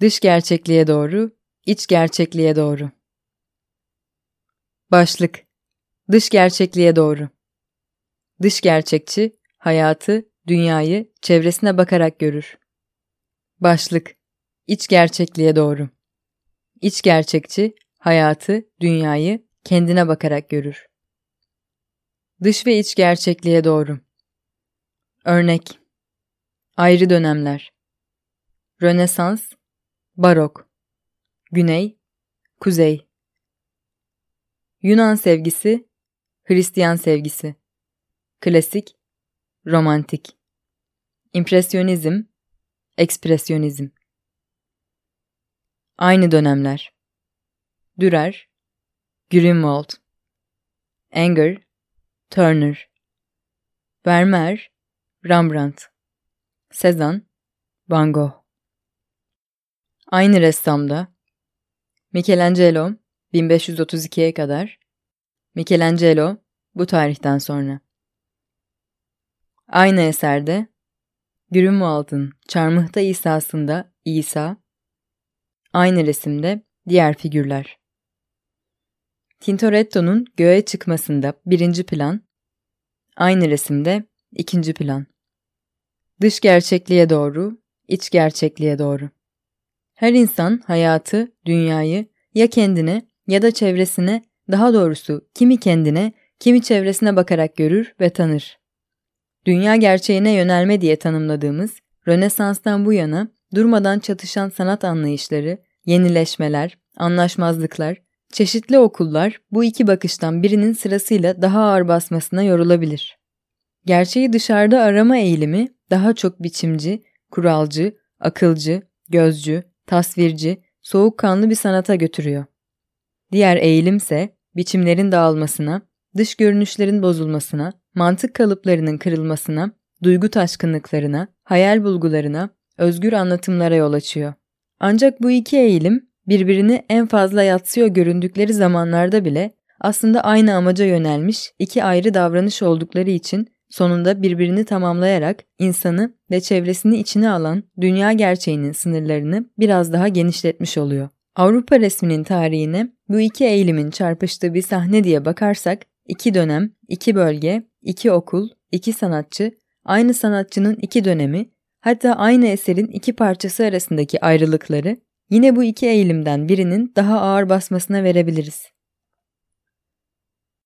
Dış gerçekliğe doğru, iç gerçekliğe doğru. Başlık Dış gerçekliğe doğru. Dış gerçekçi, hayatı, dünyayı çevresine bakarak görür. Başlık İç gerçekliğe doğru. İç gerçekçi, hayatı, dünyayı kendine bakarak görür. Dış ve iç gerçekliğe doğru. Örnek Ayrı dönemler Rönesans Barok. Güney. Kuzey. Yunan sevgisi Hristiyan sevgisi. Klasik. Romantik. İmpresyonizm Ekspresyonizm. Aynı dönemler. Dürer. Grünwald. Anger Turner. Vermeer. Rembrandt. Cezanne. Van Gogh Aynı ressamda Michelangelo 1532'ye kadar Michelangelo bu tarihten sonra. Aynı eserde Grünwald'ın Çarmıhta İsa'sında İsa Aynı resimde diğer figürler. Tintoretto'nun göğe çıkmasında birinci plan Aynı resimde ikinci plan. Dış gerçekliğe doğru, iç gerçekliğe doğru. Her insan hayatı, dünyayı ya kendine ya da çevresine, daha doğrusu kimi kendine, kimi çevresine bakarak görür ve tanır. Dünya gerçeğine yönelme diye tanımladığımız Rönesans'tan bu yana durmadan çatışan sanat anlayışları, yenileşmeler, anlaşmazlıklar, çeşitli okullar bu iki bakıştan birinin sırasıyla daha ağır basmasına yorulabilir. Gerçeği dışarıda arama eğilimi daha çok biçimci, kuralcı, akılcı, gözcü, tasvirci, soğukkanlı bir sanata götürüyor. Diğer eğilimse biçimlerin dağılmasına, dış görünüşlerin bozulmasına, mantık kalıplarının kırılmasına, duygu taşkınlıklarına, hayal bulgularına, özgür anlatımlara yol açıyor. Ancak bu iki eğilim birbirini en fazla yatsıyor göründükleri zamanlarda bile aslında aynı amaca yönelmiş iki ayrı davranış oldukları için sonunda birbirini tamamlayarak insanı ve çevresini içine alan dünya gerçeğinin sınırlarını biraz daha genişletmiş oluyor. Avrupa resminin tarihine bu iki eğilimin çarpıştığı bir sahne diye bakarsak, iki dönem, iki bölge, iki okul, iki sanatçı, aynı sanatçının iki dönemi, hatta aynı eserin iki parçası arasındaki ayrılıkları yine bu iki eğilimden birinin daha ağır basmasına verebiliriz.